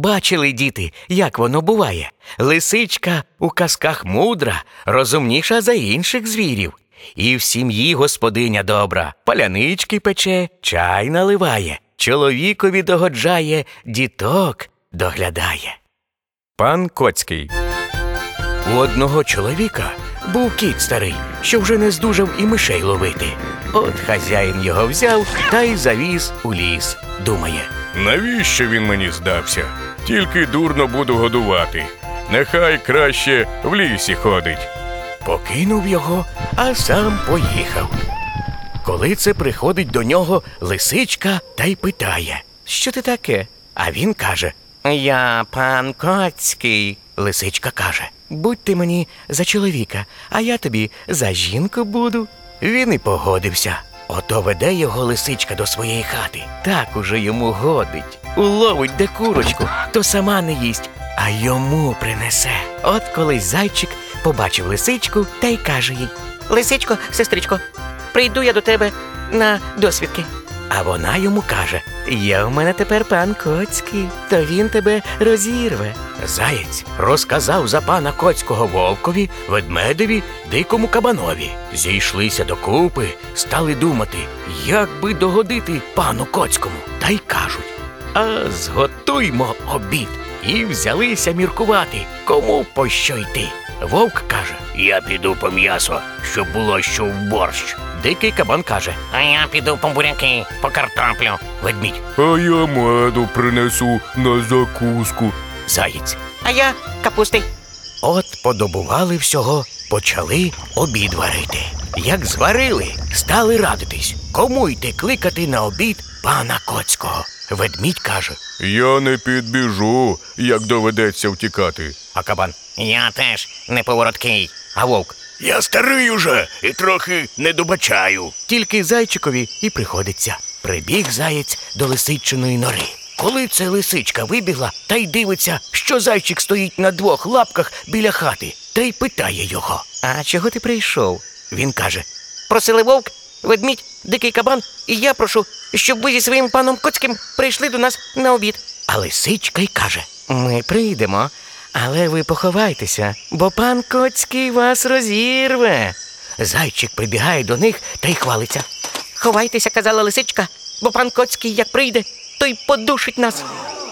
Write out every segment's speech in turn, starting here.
Бачили діти, як воно буває. Лисичка у казках мудра, розумніша за інших звірів. І в сім'ї господиня добра, палянички пече, чай наливає, чоловікові догоджає, діток доглядає. Пан Коцький у одного чоловіка був кіт старий, що вже не здужав і мишей ловити. От хазяїн його взяв та й завіз у ліс. Думає, Навіщо він мені здався? Тільки дурно буду годувати. Нехай краще в лісі ходить. покинув його, а сам поїхав. Коли це приходить до нього лисичка та й питає, що ти таке? А він каже: Я пан Коцький. Лисичка каже: Будь ти мені за чоловіка, а я тобі за жінку буду. Він і погодився. Ото веде його лисичка до своєї хати. Так уже йому годить. Уловить де курочку, то сама не їсть, а йому принесе. От колись зайчик побачив лисичку та й каже їй: Лисичко, сестричко, прийду я до тебе на досвідки. А вона йому каже: Є в мене тепер пан Коцький, то він тебе розірве. Заєць розказав за пана Коцького вовкові, ведмедеві, дикому кабанові. Зійшлися докупи, стали думати, як би догодити пану Коцькому. Та й кажуть: А зготуймо обід. І взялися міркувати, кому по що йти. Вовк каже: Я піду по м'ясо, щоб було що в борщ. Дикий кабан каже: А я піду по буряки, по картоплю. Ведмідь, А я меду принесу на закуску. заєць. А я капусти. От подобували всього, почали обід варити. Як зварили, стали радитись, кому йти кликати на обід пана Коцького. Ведмідь каже, Я не підбіжу, як доведеться втікати. а кабан. Я теж неповороткий. А вовк Я старий уже і трохи не добачаю. тільки зайчикові і приходиться. Прибіг заєць до лисичиної нори. Коли це лисичка вибігла та й дивиться, що зайчик стоїть на двох лапках біля хати, та й питає його: А чого ти прийшов? Він каже: Просили вовк, ведмідь, дикий кабан, і я прошу, щоб ви зі своїм паном Коцьким прийшли до нас на обід. А лисичка й каже: Ми прийдемо, але ви поховайтеся, бо пан Коцький вас розірве. Зайчик прибігає до них та й хвалиться. Ховайтеся, казала лисичка, бо пан Коцький як прийде, то й подушить нас.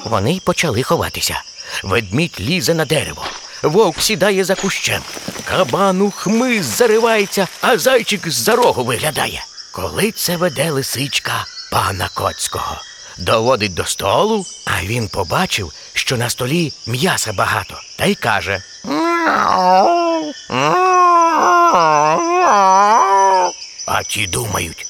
Вони й почали ховатися. Ведмідь лізе на дерево. Вовк сідає за кущем. Кабан у хмиз заривається, а зайчик з-за рогу виглядає. Коли це веде лисичка пана Коцького. Доводить до столу, а він побачив, що на столі м'яса багато, та й каже: А ті думають,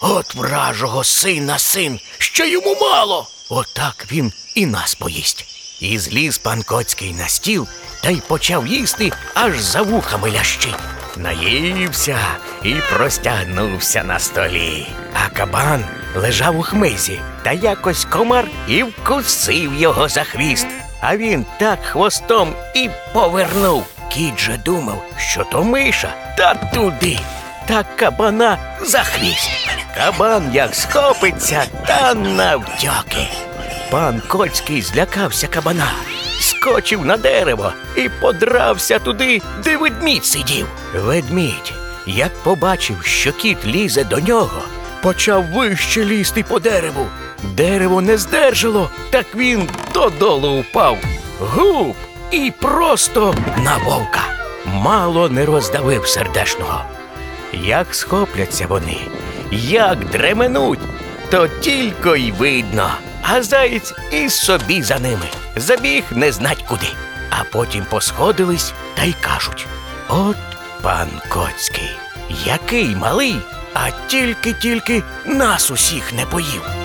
от вражого сина син, що йому мало. Отак він і нас поїсть. І зліз пан Коцький на стіл та й почав їсти, аж за вухами лящить. Наївся і простягнувся на столі. А кабан лежав у хмизі, та якось комар і вкусив його за хвіст. А він так хвостом і повернув. Кіт же думав, що то миша, та туди та кабана за хвіст. Кабан як схопиться, та навтьоки. Пан Коцький злякався кабана, скочив на дерево і подрався туди, де ведмідь сидів. Ведмідь, як побачив, що кіт лізе до нього, почав вище лізти по дереву. Дерево не здержало, так він додолу впав. Гуп! І просто на вовка. Мало не роздавив сердешного. Як схопляться вони, як дременуть, то тільки й видно, а заєць і собі за ними. Забіг не знать куди. А потім посходились та й кажуть: От пан Коцький, який малий, а тільки-тільки нас усіх не поїв.